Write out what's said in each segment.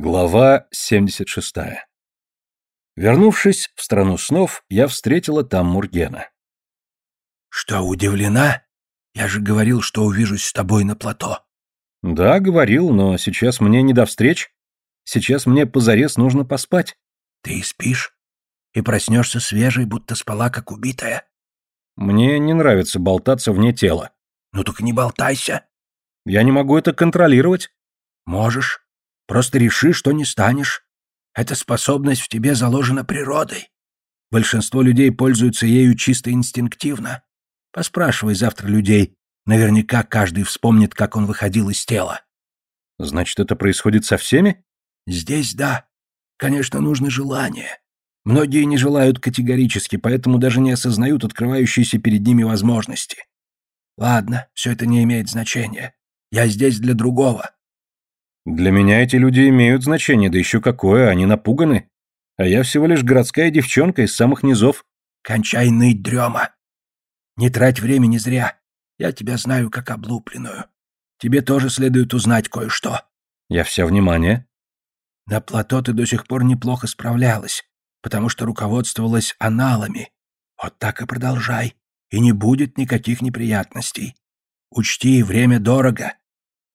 Глава 76. Вернувшись в страну снов, я встретила там Мургена. «Что, удивлена? Я же говорил, что увижусь с тобой на плато». «Да, говорил, но сейчас мне не до встреч. Сейчас мне позарез нужно поспать». «Ты спишь? И проснешься свежей, будто спала, как убитая?» «Мне не нравится болтаться вне тела». «Ну так не болтайся». «Я не могу это контролировать». «Можешь. Просто реши, что не станешь. Эта способность в тебе заложена природой. Большинство людей пользуются ею чисто инстинктивно. Поспрашивай завтра людей. Наверняка каждый вспомнит, как он выходил из тела. Значит, это происходит со всеми? Здесь да. Конечно, нужно желание. Многие не желают категорически, поэтому даже не осознают открывающиеся перед ними возможности. Ладно, все это не имеет значения. Я здесь для другого. Для меня эти люди имеют значение, да еще какое, они напуганы. А я всего лишь городская девчонка из самых низов. Кончай ныть, дрема. Не трать времени зря. Я тебя знаю как облупленную. Тебе тоже следует узнать кое-что. Я вся внимание. На плато ты до сих пор неплохо справлялась, потому что руководствовалась аналами. Вот так и продолжай, и не будет никаких неприятностей. Учти, время дорого.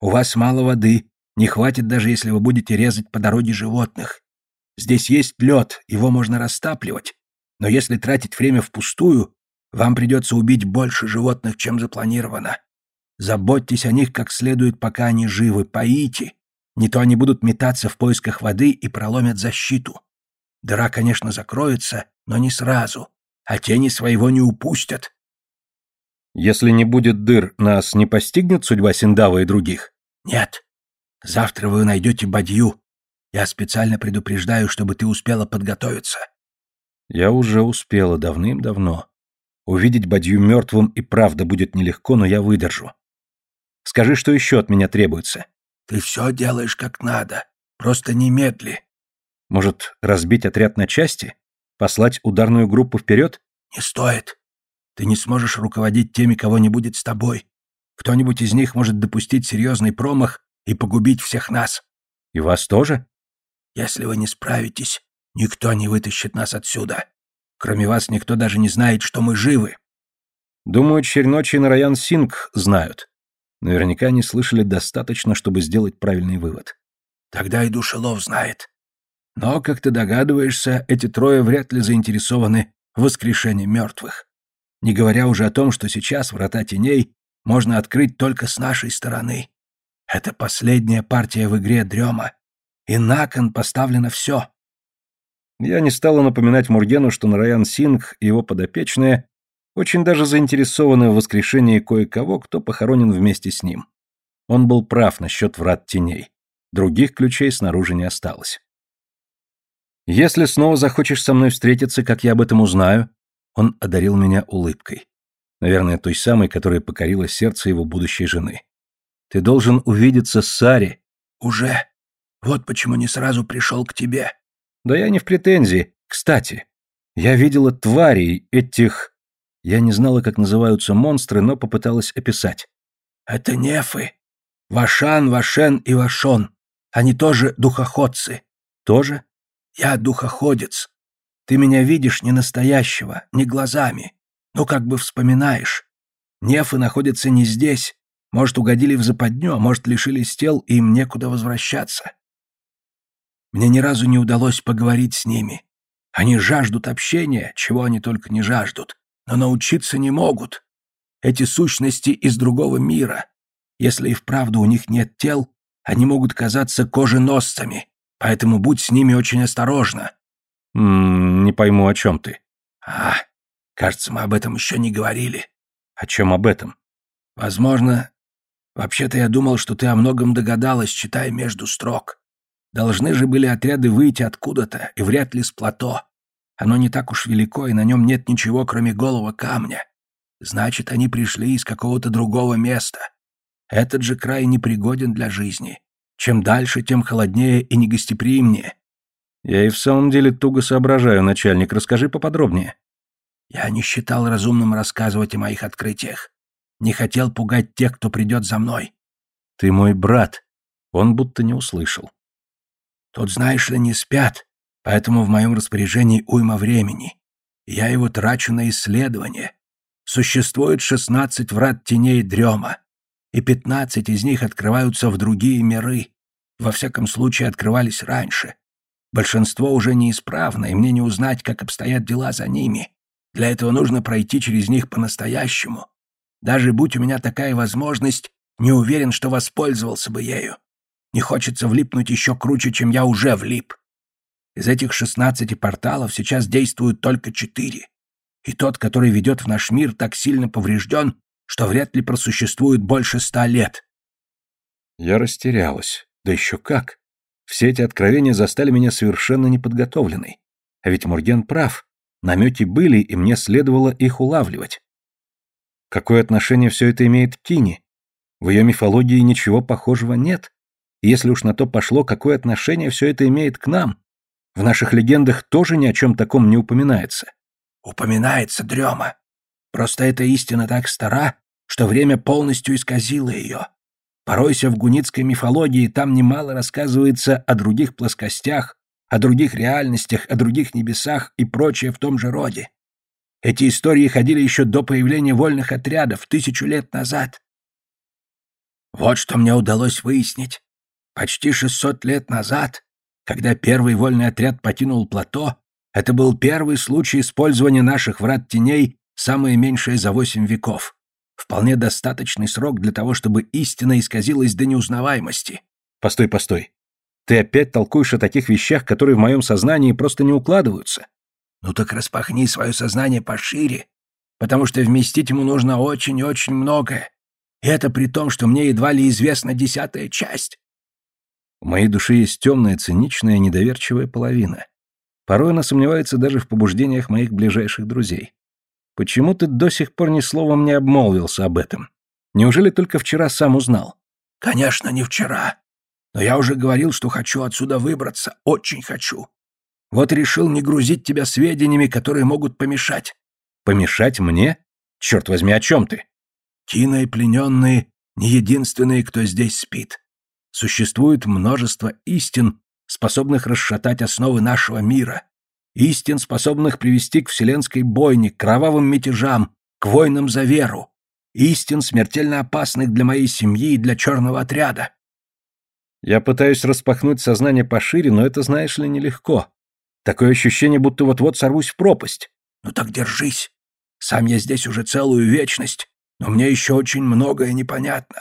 У вас мало воды, не хватит даже, если вы будете резать по дороге животных. Здесь есть лед, его можно растапливать. Но если тратить время впустую, вам придется убить больше животных, чем запланировано. Заботьтесь о них как следует, пока они живы, поите. Не то они будут метаться в поисках воды и проломят защиту. Дыра, конечно, закроется, но не сразу, а тени своего не упустят. Если не будет дыр, нас не постигнет судьба Синдава и других? Нет. Завтра вы найдете бадью. Я специально предупреждаю, чтобы ты успела подготовиться. Я уже успела давным-давно. Увидеть бадью мертвым и правда будет нелегко, но я выдержу. Скажи, что еще от меня требуется. Ты все делаешь как надо. Просто немедли. Может, разбить отряд на части? Послать ударную группу вперед? Не стоит. Ты не сможешь руководить теми, кого не будет с тобой. Кто-нибудь из них может допустить серьезный промах и погубить всех нас. И вас тоже? Если вы не справитесь, никто не вытащит нас отсюда. Кроме вас никто даже не знает, что мы живы. Думаю, Черночи и Нараян Синг знают. Наверняка они слышали достаточно, чтобы сделать правильный вывод. Тогда и Душелов знает. Но, как ты догадываешься, эти трое вряд ли заинтересованы в воскрешении мертвых. Не говоря уже о том, что сейчас врата теней можно открыть только с нашей стороны. Это последняя партия в игре Дрема, и на кон поставлено все. Я не стала напоминать Мургену, что Нараян Сингх и его подопечные очень даже заинтересованы в воскрешении кое-кого, кто похоронен вместе с ним. Он был прав насчет врат теней. Других ключей снаружи не осталось. «Если снова захочешь со мной встретиться, как я об этом узнаю?» Он одарил меня улыбкой. Наверное, той самой, которая покорила сердце его будущей жены. Ты должен увидеться с Сари. Уже. Вот почему не сразу пришел к тебе. Да я не в претензии. Кстати, я видела тварей этих... Я не знала, как называются монстры, но попыталась описать. Это нефы. Вашан, Вашен и Вашон. Они тоже духоходцы. Тоже? Я духоходец. Ты меня видишь не настоящего, не глазами. Ну, как бы вспоминаешь. Нефы находятся не здесь, может, угодили в западню, а может, лишились тел, и им некуда возвращаться. Мне ни разу не удалось поговорить с ними. Они жаждут общения, чего они только не жаждут, но научиться не могут. Эти сущности из другого мира. Если и вправду у них нет тел, они могут казаться коженосцами, поэтому будь с ними очень осторожна. М не пойму, о чем ты. А, кажется, мы об этом еще не говорили. О чем об этом? Возможно, Вообще-то я думал, что ты о многом догадалась, читая между строк. Должны же были отряды выйти откуда-то, и вряд ли с плато. Оно не так уж велико, и на нем нет ничего, кроме голого камня. Значит, они пришли из какого-то другого места. Этот же край непригоден для жизни. Чем дальше, тем холоднее и негостеприимнее. Я и в самом деле туго соображаю, начальник. Расскажи поподробнее. Я не считал разумным рассказывать о моих открытиях. Не хотел пугать тех, кто придет за мной. Ты мой брат. Он будто не услышал. Тут, знаешь ли, не спят, поэтому в моем распоряжении уйма времени. Я его трачу на исследование. Существует шестнадцать врат теней дрема, и пятнадцать из них открываются в другие миры. Во всяком случае, открывались раньше. Большинство уже неисправно, и мне не узнать, как обстоят дела за ними. Для этого нужно пройти через них по-настоящему. Даже будь у меня такая возможность, не уверен, что воспользовался бы ею. Не хочется влипнуть еще круче, чем я уже влип. Из этих шестнадцати порталов сейчас действуют только четыре. И тот, который ведет в наш мир, так сильно поврежден, что вряд ли просуществует больше ста лет. Я растерялась. Да еще как. Все эти откровения застали меня совершенно неподготовленной. А ведь Мурген прав. Намеки были, и мне следовало их улавливать. Какое отношение все это имеет к Тине? В ее мифологии ничего похожего нет. Если уж на то пошло, какое отношение все это имеет к нам? В наших легендах тоже ни о чем таком не упоминается. Упоминается дрема. Просто эта истина так стара, что время полностью исказило ее. Поройся в гуницкой мифологии, там немало рассказывается о других плоскостях, о других реальностях, о других небесах и прочее в том же роде. Эти истории ходили еще до появления вольных отрядов, тысячу лет назад. Вот что мне удалось выяснить. Почти шестьсот лет назад когда первый вольный отряд покинул плато, это был первый случай использования наших врат теней, самое меньшее за восемь веков. Вполне достаточный срок для того, чтобы истина исказилась до неузнаваемости. Постой, постой. Ты опять толкуешь о таких вещах, которые в моем сознании просто не укладываются. Ну так распахни свое сознание пошире, потому что вместить ему нужно очень-очень многое. И это при том, что мне едва ли известна десятая часть. В моей душе есть темная, циничная, недоверчивая половина. Порой она сомневается даже в побуждениях моих ближайших друзей. Почему ты до сих пор ни словом не обмолвился об этом? Неужели только вчера сам узнал? Конечно, не вчера. Но я уже говорил, что хочу отсюда выбраться. Очень хочу. Вот решил не грузить тебя сведениями, которые могут помешать. Помешать мне? Черт возьми, о чем ты? Тина и плененные не единственные, кто здесь спит. Существует множество истин, способных расшатать основы нашего мира, истин, способных привести к вселенской бойне, к кровавым мятежам, к войнам за веру, истин, смертельно опасных для моей семьи и для черного отряда. Я пытаюсь распахнуть сознание пошире, но это, знаешь ли, нелегко. Такое ощущение, будто вот-вот сорвусь в пропасть. Ну так держись. Сам я здесь уже целую вечность, но мне еще очень многое непонятно.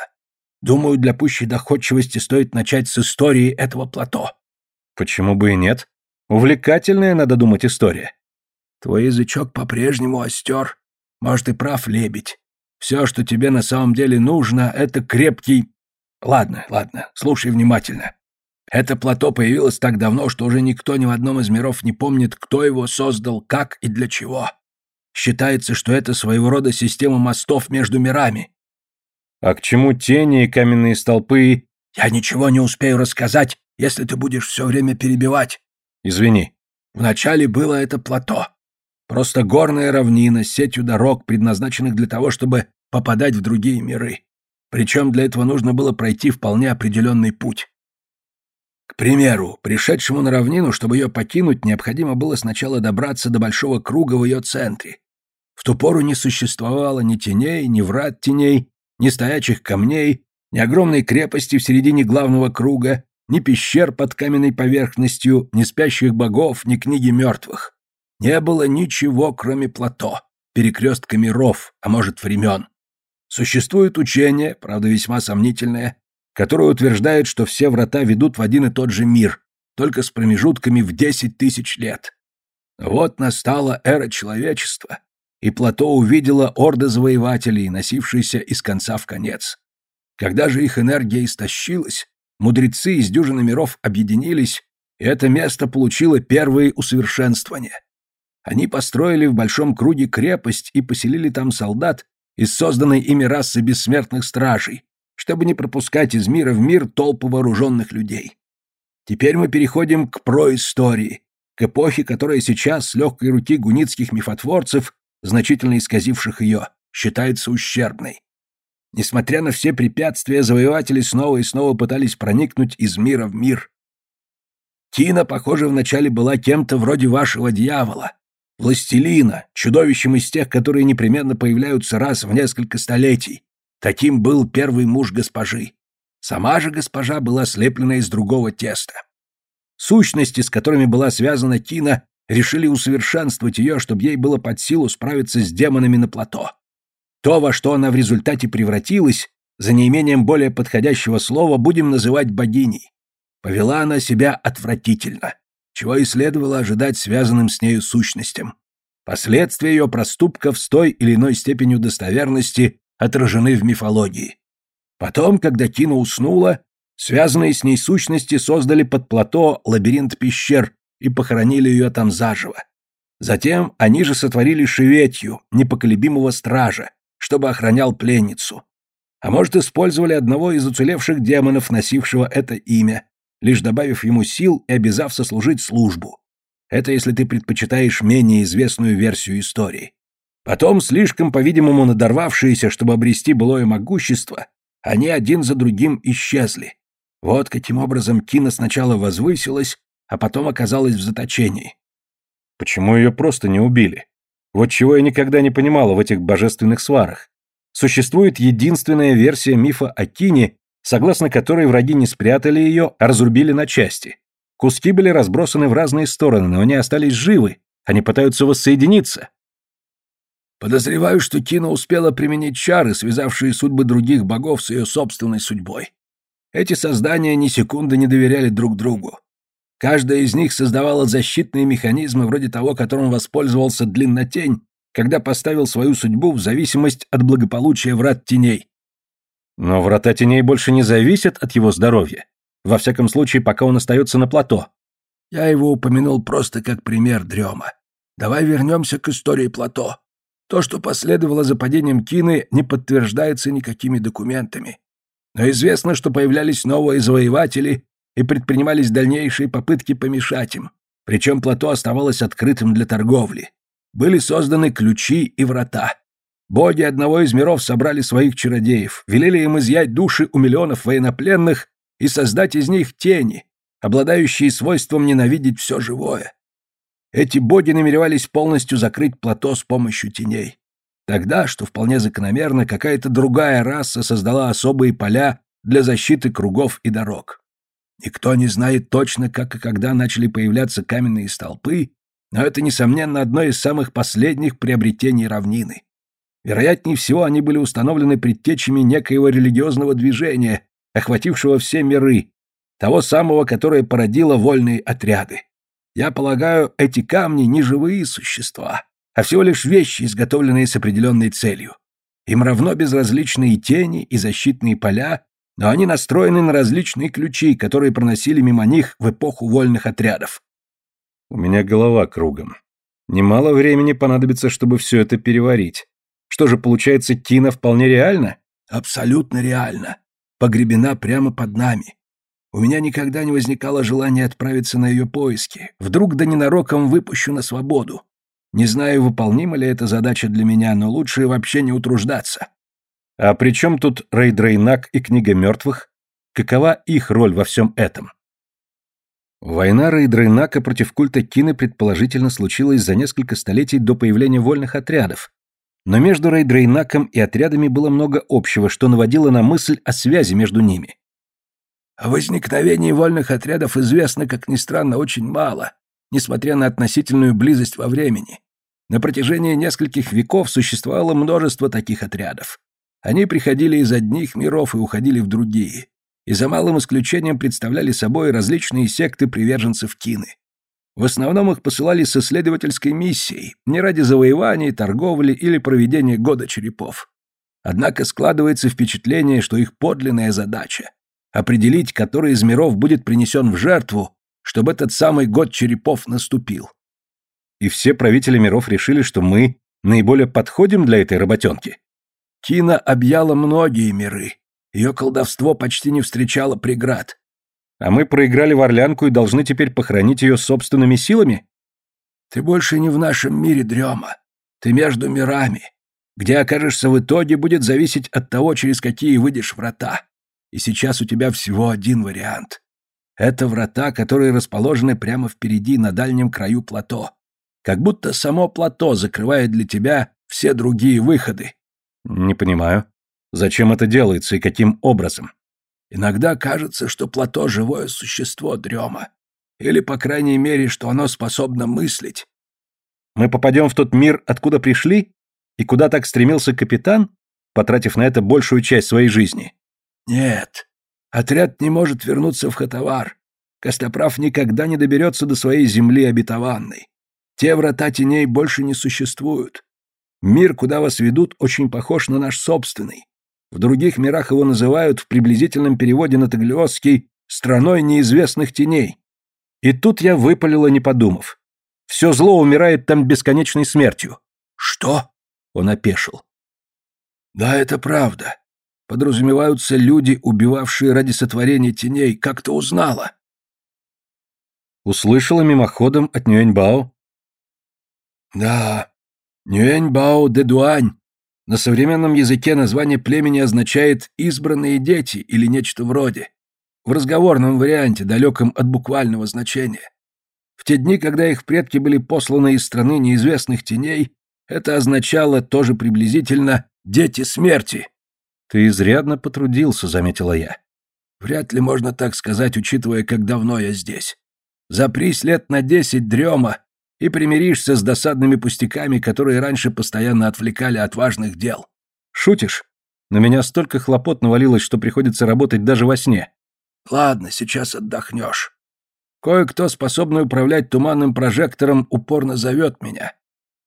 Думаю, для пущей доходчивости стоит начать с истории этого плато. Почему бы и нет? Увлекательная, надо думать, история. Твой язычок по-прежнему остер. Может, и прав лебедь. Все, что тебе на самом деле нужно, это крепкий... Ладно, ладно, слушай внимательно. Это плато появилось так давно, что уже никто ни в одном из миров не помнит, кто его создал, как и для чего. Считается, что это своего рода система мостов между мирами. А к чему тени и каменные столпы? Я ничего не успею рассказать, если ты будешь все время перебивать. Извини. Вначале было это плато. Просто горная равнина с сетью дорог, предназначенных для того, чтобы попадать в другие миры. Причем для этого нужно было пройти вполне определенный путь. К примеру, пришедшему на равнину, чтобы ее покинуть, необходимо было сначала добраться до большого круга в ее центре. В ту пору не существовало ни теней, ни врат теней, ни стоячих камней, ни огромной крепости в середине главного круга, ни пещер под каменной поверхностью, ни спящих богов, ни книги мертвых. Не было ничего, кроме плато, перекрестка миров, а может времен. Существует учение, правда весьма сомнительное, которое утверждает, что все врата ведут в один и тот же мир, только с промежутками в десять тысяч лет. Вот настала эра человечества, и плато увидела орды завоевателей, носившиеся из конца в конец. Когда же их энергия истощилась, мудрецы из дюжины миров объединились, и это место получило первые усовершенствования. Они построили в большом круге крепость и поселили там солдат из созданной ими расы бессмертных стражей, чтобы не пропускать из мира в мир толпы вооруженных людей. Теперь мы переходим к проистории, к эпохе, которая сейчас с легкой руки гуницких мифотворцев значительно исказивших ее, считается ущербной. Несмотря на все препятствия, завоеватели снова и снова пытались проникнуть из мира в мир. Тина, похоже, вначале была кем-то вроде вашего дьявола, властелина, чудовищем из тех, которые непременно появляются раз в несколько столетий. Таким был первый муж госпожи. Сама же госпожа была слеплена из другого теста. Сущности, с которыми была связана Тина, решили усовершенствовать ее, чтобы ей было под силу справиться с демонами на плато. То, во что она в результате превратилась, за неимением более подходящего слова будем называть богиней. Повела она себя отвратительно, чего и следовало ожидать связанным с нею сущностям. Последствия ее проступков с той или иной степенью достоверности отражены в мифологии. Потом, когда Тина уснула, связанные с ней сущности создали под плато лабиринт пещер и похоронили ее там заживо. Затем они же сотворили шеветью, непоколебимого стража, чтобы охранял пленницу. А может, использовали одного из уцелевших демонов, носившего это имя, лишь добавив ему сил и обязав сослужить службу. Это если ты предпочитаешь менее известную версию истории. Потом, слишком, по-видимому, надорвавшиеся, чтобы обрести былое могущество, они один за другим исчезли. Вот каким образом Кина сначала возвысилась, а потом оказалась в заточении. Почему ее просто не убили? Вот чего я никогда не понимала в этих божественных сварах. Существует единственная версия мифа о Кине, согласно которой враги не спрятали ее, а разрубили на части. Куски были разбросаны в разные стороны, но они остались живы. Они пытаются воссоединиться. Подозреваю, что Кина успела применить чары, связавшие судьбы других богов с ее собственной судьбой. Эти создания ни секунды не доверяли друг другу. Каждая из них создавала защитные механизмы вроде того, которым воспользовался Длиннотень, когда поставил свою судьбу в зависимость от благополучия врат теней. Но врата теней больше не зависят от его здоровья. Во всяком случае, пока он остается на плато. Я его упомянул просто как пример дрема. Давай вернемся к истории плато. То, что последовало за падением Кины, не подтверждается никакими документами. Но известно, что появлялись новые завоеватели и предпринимались дальнейшие попытки помешать им. Причем плато оставалось открытым для торговли. Были созданы ключи и врата. Боги одного из миров собрали своих чародеев, велели им изъять души у миллионов военнопленных и создать из них тени, обладающие свойством ненавидеть все живое. Эти боги намеревались полностью закрыть плато с помощью теней. Тогда, что вполне закономерно, какая-то другая раса создала особые поля для защиты кругов и дорог. Никто не знает точно, как и когда начали появляться каменные столпы, но это, несомненно, одно из самых последних приобретений равнины. Вероятнее всего, они были установлены предтечами некоего религиозного движения, охватившего все миры, того самого, которое породило вольные отряды. Я полагаю, эти камни не живые существа, а всего лишь вещи, изготовленные с определенной целью. Им равно безразличны и тени, и защитные поля, но они настроены на различные ключи, которые проносили мимо них в эпоху вольных отрядов. У меня голова кругом. Немало времени понадобится, чтобы все это переварить. Что же, получается, Тина вполне реально? Абсолютно реально. Погребена прямо под нами. У меня никогда не возникало желания отправиться на ее поиски. Вдруг да ненароком выпущу на свободу. Не знаю, выполнима ли эта задача для меня, но лучше вообще не утруждаться. А при чем тут Рейдрейнак и Книга мертвых? Какова их роль во всем этом? Война Рейдрейнака против культа Кины предположительно случилась за несколько столетий до появления вольных отрядов. Но между Рейдрейнаком и отрядами было много общего, что наводило на мысль о связи между ними. О возникновении вольных отрядов известно, как ни странно, очень мало, несмотря на относительную близость во времени. На протяжении нескольких веков существовало множество таких отрядов. Они приходили из одних миров и уходили в другие, и за малым исключением представляли собой различные секты приверженцев Кины. В основном их посылали с исследовательской миссией, не ради завоевания, торговли или проведения года черепов. Однако складывается впечатление, что их подлинная задача — определить, который из миров будет принесен в жертву чтобы этот самый год черепов наступил. И все правители миров решили, что мы наиболее подходим для этой работенки. Кина объяла многие миры. Ее колдовство почти не встречало преград. А мы проиграли в Орлянку и должны теперь похоронить ее собственными силами? Ты больше не в нашем мире, Дрема. Ты между мирами. Где окажешься в итоге, будет зависеть от того, через какие выйдешь врата. И сейчас у тебя всего один вариант. Это врата, которые расположены прямо впереди, на дальнем краю плато. Как будто само плато закрывает для тебя все другие выходы. Не понимаю. Зачем это делается и каким образом? Иногда кажется, что плато — живое существо дрема. Или, по крайней мере, что оно способно мыслить. Мы попадем в тот мир, откуда пришли? И куда так стремился капитан, потратив на это большую часть своей жизни? Нет. Отряд не может вернуться в Хатавар. Костоправ никогда не доберется до своей земли обетованной. Те врата теней больше не существуют. Мир, куда вас ведут, очень похож на наш собственный. В других мирах его называют в приблизительном переводе на таглиосский «страной неизвестных теней». И тут я выпалила, не подумав. Все зло умирает там бесконечной смертью. «Что?» — он опешил. «Да, это правда. Подразумеваются люди, убивавшие ради сотворения теней. Как ты узнала?» Услышала мимоходом от Нюэньбао. «Да, Нюэньбао де Дуань. На современном языке название племени означает «избранные дети» или нечто вроде. В разговорном варианте, далеком от буквального значения. В те дни, когда их предки были посланы из страны неизвестных теней, это означало тоже приблизительно «дети смерти». «Ты изрядно потрудился», — заметила я. «Вряд ли можно так сказать, учитывая, как давно я здесь. Запрись лет на десять дрема и примиришься с досадными пустяками, которые раньше постоянно отвлекали от важных дел». «Шутишь? На меня столько хлопот навалилось, что приходится работать даже во сне». «Ладно, сейчас отдохнешь. Кое-кто, способный управлять туманным прожектором, упорно зовет меня.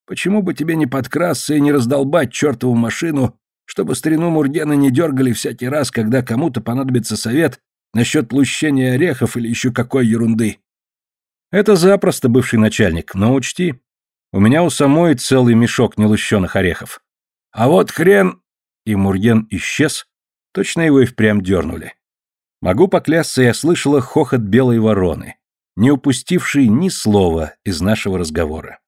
Почему бы тебе не подкрасться и не раздолбать чертову машину, чтобы старину Мургена не дергали всякий раз, когда кому-то понадобится совет насчет лущения орехов или еще какой ерунды? Это запросто, бывший начальник, но учти, у меня у самой целый мешок нелущенных орехов. А вот хрен... И Мурген исчез, точно его и впрямь дернули. Могу поклясться, я слышала хохот белой вороны не упустивший ни слова из нашего разговора.